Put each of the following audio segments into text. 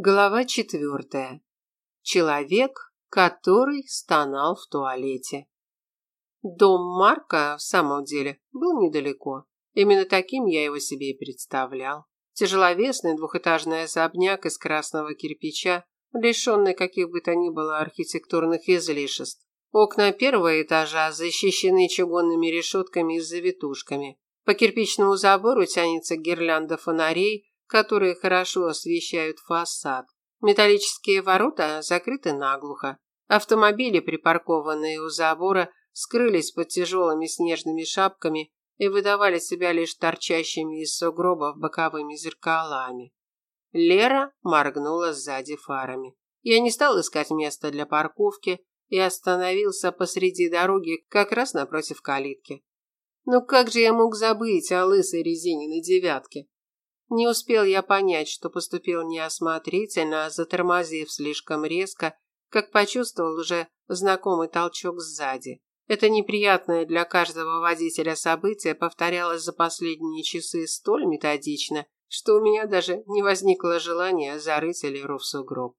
Глава четвертая. Человек, который стонал в туалете. Дом Марка, в самом деле, был недалеко. Именно таким я его себе и представлял. Тяжеловесный двухэтажный особняк из красного кирпича, лишенный каких бы то ни было архитектурных излишеств. Окна первого этажа защищены чугунными решетками и завитушками. По кирпичному забору тянется гирлянда фонарей, которые хорошо освещают фасад. Металлические ворота закрыты наглухо. Автомобили, припаркованные у забора, скрылись под тяжелыми снежными шапками и выдавали себя лишь торчащими из сугробов боковыми зеркалами. Лера моргнула сзади фарами. Я не стал искать место для парковки и остановился посреди дороги как раз напротив калитки. Ну как же я мог забыть о лысой резине на девятке? Не успел я понять, что поступил неосмотрительно, затормозив слишком резко, как почувствовал уже знакомый толчок сзади. Это неприятное для каждого водителя событие повторялось за последние часы столь методично, что у меня даже не возникло желания зарыть Леру в сугроб.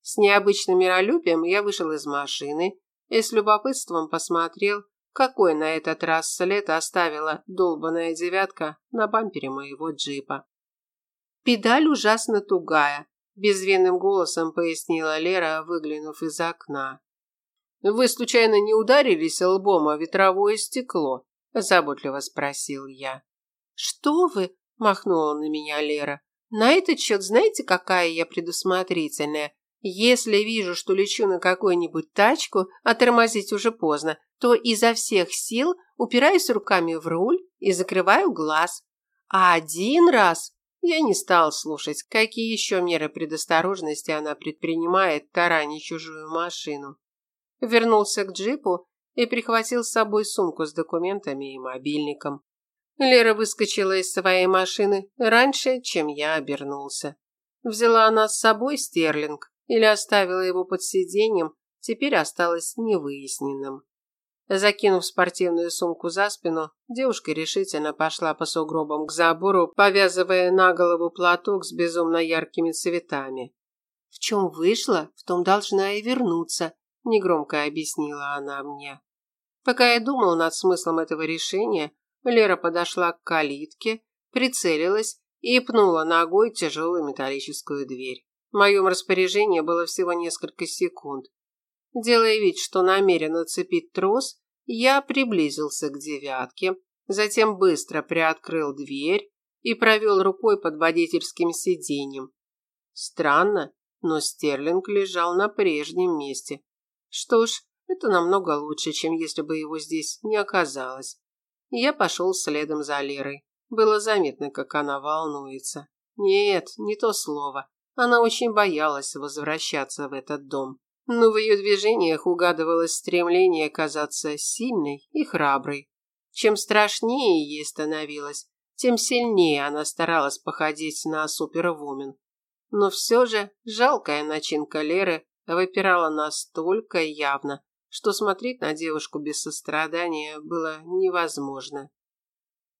С необычным миролюбием я вышел из машины и с любопытством посмотрел, какой на этот раз след оставила долбаная девятка на бампере моего джипа. Педаль ужасно тугая, безвинным голосом пояснила Лера, выглянув из окна. Вы случайно не ударились лбом о ветровое стекло? заботливо спросил я. Что вы? махнула на меня Лера. На этот счет знаете, какая я предусмотрительная? Если вижу, что лечу на какую-нибудь тачку, а тормозить уже поздно, то изо всех сил упираюсь руками в руль и закрываю глаз. А один раз я не стал слушать, какие еще меры предосторожности она предпринимает, тараня чужую машину. Вернулся к джипу и прихватил с собой сумку с документами и мобильником. Лера выскочила из своей машины раньше, чем я обернулся. Взяла она с собой стерлинг или оставила его под сиденьем, теперь осталось невыясненным. Закинув спортивную сумку за спину, девушка решительно пошла по сугробам к забору, повязывая на голову платок с безумно яркими цветами. «В чем вышла, в том должна и вернуться», – негромко объяснила она мне. Пока я думал над смыслом этого решения, Лера подошла к калитке, прицелилась и пнула ногой тяжелую металлическую дверь. В моем распоряжении было всего несколько секунд. Делая вид, что намерен оцепить трос, я приблизился к девятке, затем быстро приоткрыл дверь и провел рукой под водительским сиденьем. Странно, но Стерлинг лежал на прежнем месте. Что ж, это намного лучше, чем если бы его здесь не оказалось. Я пошел следом за Лерой. Было заметно, как она волнуется. Нет, не то слово. Она очень боялась возвращаться в этот дом но в ее движениях угадывалось стремление казаться сильной и храброй. Чем страшнее ей становилось, тем сильнее она старалась походить на супервумен. Но все же жалкая начинка Леры выпирала настолько явно, что смотреть на девушку без сострадания было невозможно.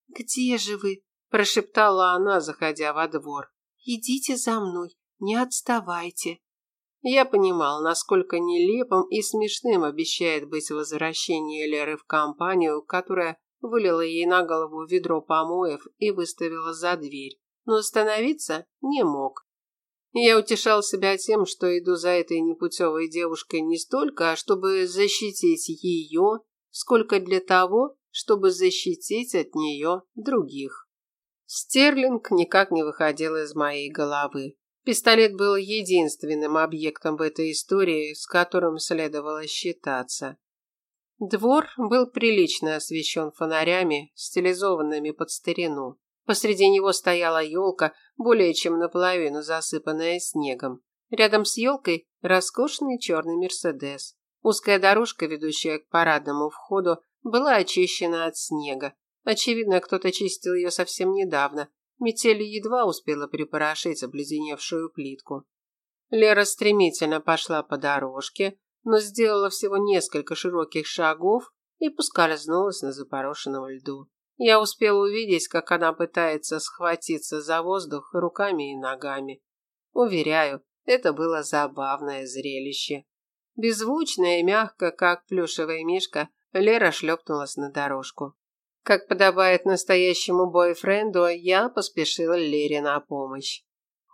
«Где же вы?» – прошептала она, заходя во двор. «Идите за мной, не отставайте». Я понимал, насколько нелепым и смешным обещает быть возвращение Леры в компанию, которая вылила ей на голову ведро помоев и выставила за дверь, но остановиться не мог. Я утешал себя тем, что иду за этой непутевой девушкой не столько, чтобы защитить ее, сколько для того, чтобы защитить от нее других. Стерлинг никак не выходил из моей головы. Пистолет был единственным объектом в этой истории, с которым следовало считаться. Двор был прилично освещен фонарями, стилизованными под старину. Посреди него стояла елка, более чем наполовину засыпанная снегом. Рядом с елкой роскошный черный Мерседес. Узкая дорожка, ведущая к парадному входу, была очищена от снега. Очевидно, кто-то чистил ее совсем недавно, Метель едва успела припорошить обледеневшую плитку. Лера стремительно пошла по дорожке, но сделала всего несколько широких шагов и поскользнулась на запорошенном льду. Я успел увидеть, как она пытается схватиться за воздух руками и ногами. Уверяю, это было забавное зрелище. Беззвучно и мягко, как плюшевая мишка, Лера шлепнулась на дорожку. Как подобает настоящему бойфренду, я поспешила Лере на помощь.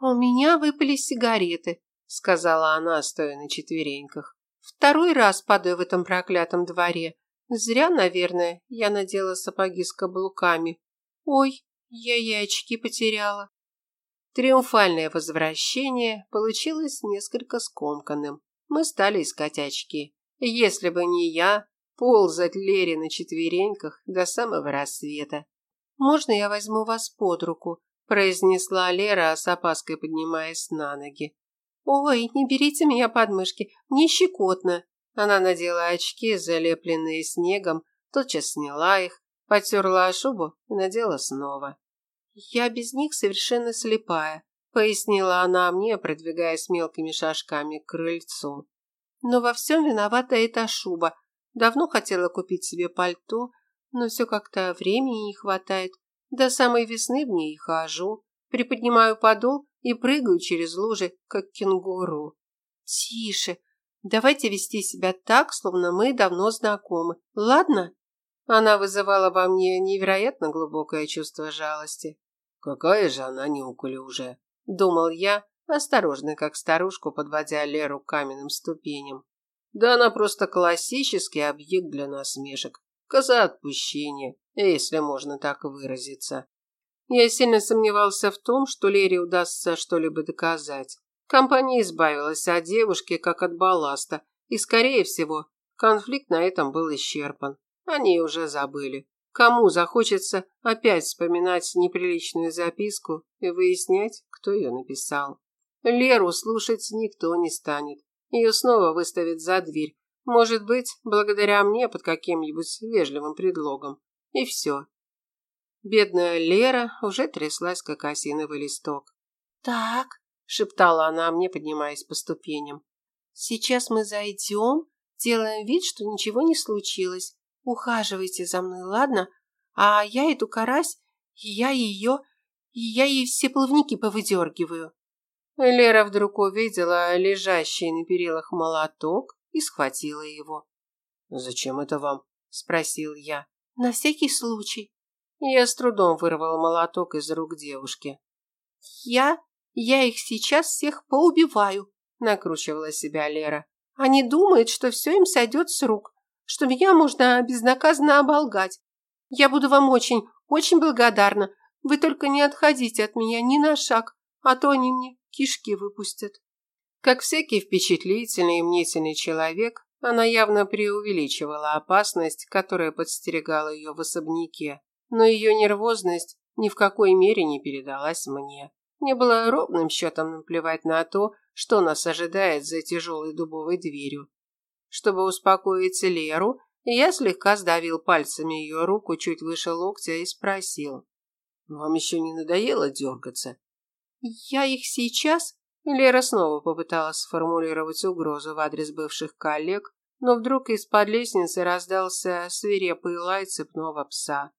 «У меня выпали сигареты», — сказала она, стоя на четвереньках. «Второй раз падаю в этом проклятом дворе. Зря, наверное, я надела сапоги с каблуками. Ой, я и очки потеряла». Триумфальное возвращение получилось несколько скомканным. Мы стали искать очки. Если бы не я, ползать Лере на четвереньках до самого рассвета. «Можно я возьму вас под руку?» – произнесла Лера, с опаской поднимаясь на ноги. «Ой, не берите меня под мышки, мне щекотно». Она надела очки, залепленные снегом, тотчас сняла их, потерла шубу и надела снова. «Я без них совершенно слепая», – пояснила она мне, продвигаясь мелкими шажками к крыльцу. «Но во всем виновата эта шуба. Давно хотела купить себе пальто, но все как-то времени не хватает. До самой весны в ней хожу, приподнимаю подол и прыгаю через лужи, как кенгуру. Тише, давайте вести себя так, словно мы давно знакомы, ладно? Она вызывала во мне невероятно глубокое чувство жалости. Какая же она неуклюжая, думал я, осторожно, как старушку, подводя Леру каменным ступеням. Да она просто классический объект для насмешек. Коза отпущения, если можно так выразиться. Я сильно сомневался в том, что Лере удастся что-либо доказать. Компания избавилась от девушки как от балласта, и, скорее всего, конфликт на этом был исчерпан. Они уже забыли. Кому захочется опять вспоминать неприличную записку и выяснять, кто ее написал? Леру слушать никто не станет. Ее снова выставят за дверь. Может быть, благодаря мне под каким-нибудь вежливым предлогом. И все. Бедная Лера уже тряслась, как осиновый листок. «Так», – шептала она мне, поднимаясь по ступеням. «Сейчас мы зайдем, делаем вид, что ничего не случилось. Ухаживайте за мной, ладно? А я эту карась, я ее, я ей все плавники повыдергиваю». Лера вдруг увидела лежащий на перилах молоток и схватила его. «Зачем это вам?» – спросил я. «На всякий случай». Я с трудом вырвала молоток из рук девушки. «Я... я их сейчас всех поубиваю», – накручивала себя Лера. «Они думают, что все им сойдет с рук, что меня можно безнаказанно оболгать. Я буду вам очень, очень благодарна. Вы только не отходите от меня ни на шаг, а то они мне кишки выпустят. Как всякий впечатлительный и мнительный человек, она явно преувеличивала опасность, которая подстерегала ее в особняке, но ее нервозность ни в какой мере не передалась мне. Мне было ровным счетом наплевать на то, что нас ожидает за тяжелой дубовой дверью. Чтобы успокоить Леру, я слегка сдавил пальцами ее руку чуть выше локтя и спросил. «Вам еще не надоело дергаться?» «Я их сейчас...» Лера снова попыталась сформулировать угрозу в адрес бывших коллег, но вдруг из-под лестницы раздался свирепый лай цепного пса.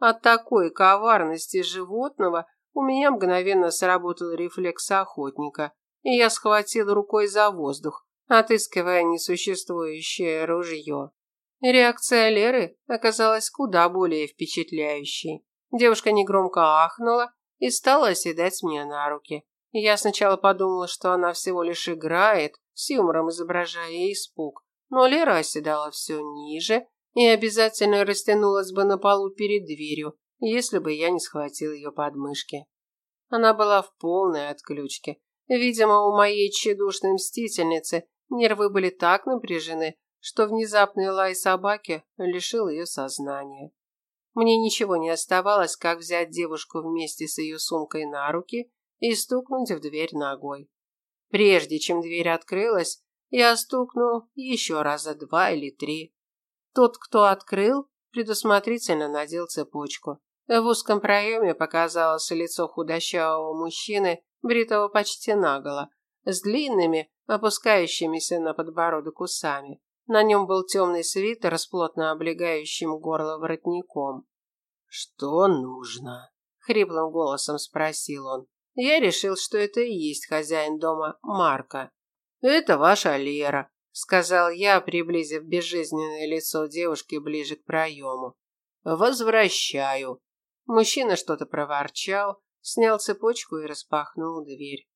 От такой коварности животного у меня мгновенно сработал рефлекс охотника, и я схватил рукой за воздух, отыскивая несуществующее ружье. Реакция Леры оказалась куда более впечатляющей. Девушка негромко ахнула и стала оседать мне на руки. Я сначала подумала, что она всего лишь играет, с юмором изображая испуг, но Лера оседала все ниже и обязательно растянулась бы на полу перед дверью, если бы я не схватил ее подмышки. Она была в полной отключке. Видимо, у моей тщедушной мстительницы нервы были так напряжены, что внезапный лай собаки лишил ее сознания. Мне ничего не оставалось, как взять девушку вместе с ее сумкой на руки и стукнуть в дверь ногой. Прежде чем дверь открылась, я стукнул еще раза два или три. Тот, кто открыл, предусмотрительно надел цепочку. В узком проеме показалось лицо худощавого мужчины, бритого почти наголо, с длинными, опускающимися на подбородок усами. На нем был темный свитер с плотно облегающим горло воротником. «Что нужно?» – хриплым голосом спросил он. Я решил, что это и есть хозяин дома Марка. «Это ваша Лера», – сказал я, приблизив безжизненное лицо девушки ближе к проему. «Возвращаю». Мужчина что-то проворчал, снял цепочку и распахнул дверь.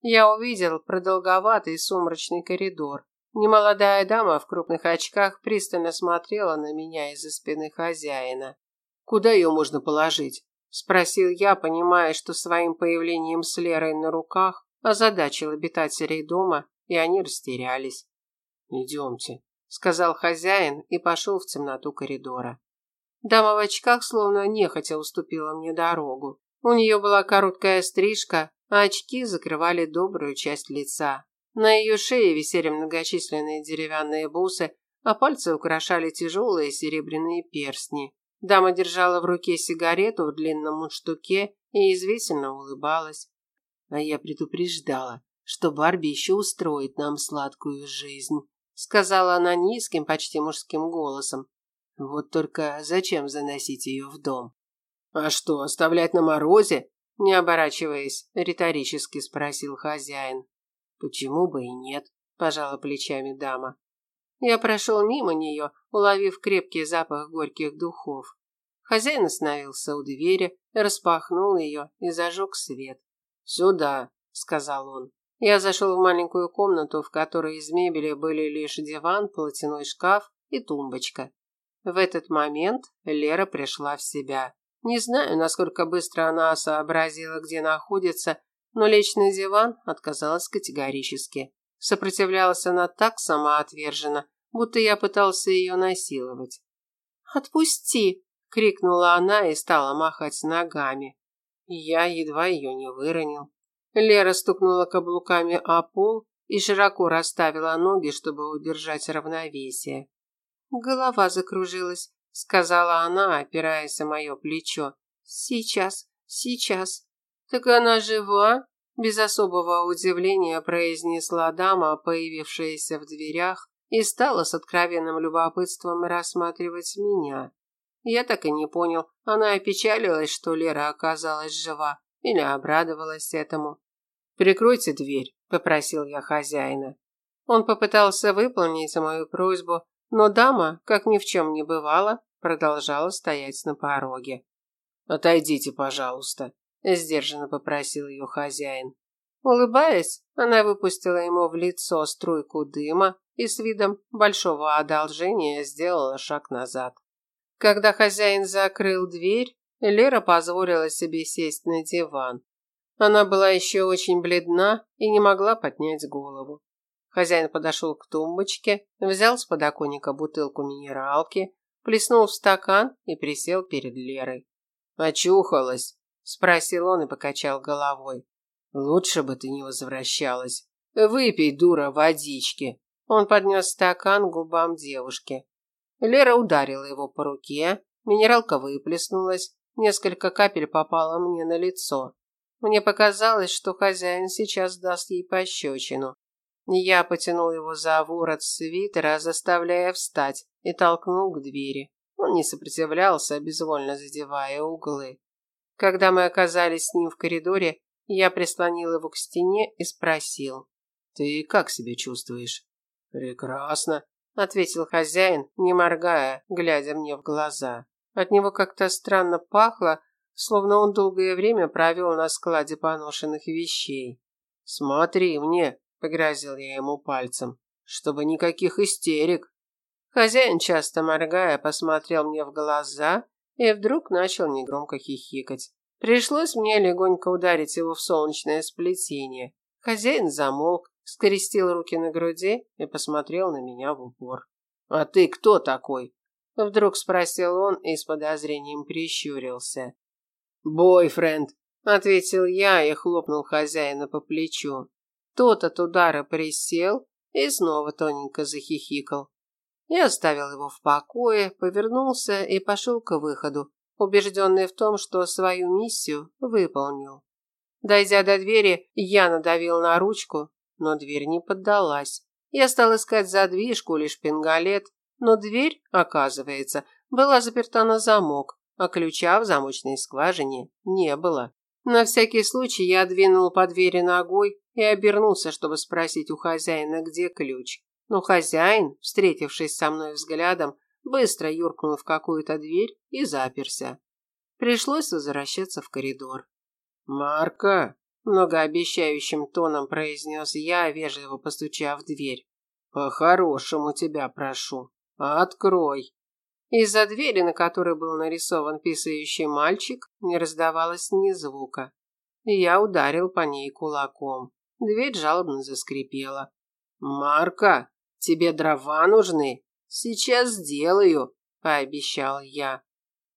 Я увидел продолговатый сумрачный коридор. Немолодая дама в крупных очках пристально смотрела на меня из-за спины хозяина. «Куда ее можно положить?» – спросил я, понимая, что своим появлением с Лерой на руках озадачил обитателей дома, и они растерялись. «Идемте», – сказал хозяин и пошел в темноту коридора. Дама в очках словно нехотя уступила мне дорогу. У нее была короткая стрижка, а очки закрывали добрую часть лица. На ее шее висели многочисленные деревянные бусы, а пальцы украшали тяжелые серебряные перстни. Дама держала в руке сигарету в длинном мундштуке и извительно улыбалась. А я предупреждала, что Барби еще устроит нам сладкую жизнь, сказала она низким, почти мужским голосом. Вот только зачем заносить ее в дом? А что, оставлять на морозе? Не оборачиваясь, риторически спросил хозяин. Почему бы и нет? Пожала плечами дама. Я прошел мимо нее, уловив крепкий запах горьких духов. Хозяин остановился у двери, распахнул ее и зажег свет. «Сюда», — сказал он. Я зашел в маленькую комнату, в которой из мебели были лишь диван, платяной шкаф и тумбочка. В этот момент Лера пришла в себя. Не знаю, насколько быстро она сообразила, где находится, но лечь на диван отказалась категорически. Сопротивлялась она так самоотверженно, будто я пытался ее насиловать. «Отпусти!» – крикнула она и стала махать ногами. Я едва ее не выронил. Лера стукнула каблуками о пол и широко расставила ноги, чтобы удержать равновесие. Голова закружилась сказала она, опираясь на мое плечо. Сейчас, сейчас. Так она жива? Без особого удивления произнесла дама, появившаяся в дверях, и стала с откровенным любопытством рассматривать меня. Я так и не понял, она опечалилась, что Лера оказалась жива, или обрадовалась этому. «Прикройте дверь», – попросил я хозяина. Он попытался выполнить мою просьбу, но дама, как ни в чем не бывало, продолжала стоять на пороге. «Отойдите, пожалуйста», – сдержанно попросил ее хозяин. Улыбаясь, она выпустила ему в лицо струйку дыма и с видом большого одолжения сделала шаг назад. Когда хозяин закрыл дверь, Лера позволила себе сесть на диван. Она была еще очень бледна и не могла поднять голову. Хозяин подошел к тумбочке, взял с подоконника бутылку минералки, плеснул в стакан и присел перед Лерой. «Очухалась?» – спросил он и покачал головой. «Лучше бы ты не возвращалась. Выпей, дура, водички». Он поднес стакан к губам девушки. Лера ударила его по руке, минералка выплеснулась, несколько капель попало мне на лицо. Мне показалось, что хозяин сейчас даст ей пощечину. Я потянул его за ворот свитера, заставляя встать, и толкнул к двери. Он не сопротивлялся, безвольно задевая углы. Когда мы оказались с ним в коридоре, я прислонил его к стене и спросил. «Ты как себя чувствуешь?» «Прекрасно», – ответил хозяин, не моргая, глядя мне в глаза. От него как-то странно пахло, словно он долгое время провел на складе поношенных вещей. «Смотри мне», Погрозил я ему пальцем. Чтобы никаких истерик. Хозяин, часто моргая, посмотрел мне в глаза и вдруг начал негромко хихикать. Пришлось мне легонько ударить его в солнечное сплетение. Хозяин замолк, скрестил руки на груди и посмотрел на меня в упор. «А ты кто такой?» Вдруг спросил он и с подозрением прищурился. «Бойфренд», — ответил я и хлопнул хозяина по плечу. Тот от удара присел и снова тоненько захихикал. Я оставил его в покое, повернулся и пошел к выходу, убежденный в том, что свою миссию выполнил. Дойдя до двери, я надавил на ручку, но дверь не поддалась. Я стал искать задвижку или шпингалет, но дверь, оказывается, была заперта на замок, а ключа в замочной скважине не было. На всякий случай я двинул по двери ногой и обернулся, чтобы спросить у хозяина, где ключ. Но хозяин, встретившись со мной взглядом, быстро юркнул в какую-то дверь и заперся. Пришлось возвращаться в коридор. «Марка!» – многообещающим тоном произнес я, вежливо постучав в дверь. «По-хорошему тебя прошу. Открой!» Из-за двери, на которой был нарисован писающий мальчик, не раздавалось ни звука. Я ударил по ней кулаком. Дверь жалобно заскрипела. «Марка, тебе дрова нужны? Сейчас сделаю», – пообещал я.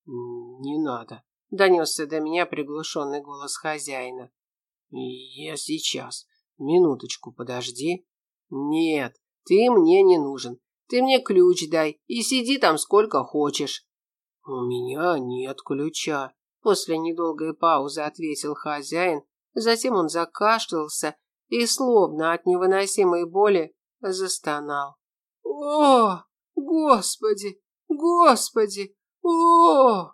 «Не надо», – донесся до меня приглушенный голос хозяина. «Я сейчас. Минуточку, подожди». «Нет, ты мне не нужен. Ты мне ключ дай и сиди там сколько хочешь. У меня нет ключа. После недолгой паузы ответил хозяин. Затем он закашлялся и, словно от невыносимой боли, застонал. О, господи, господи, о!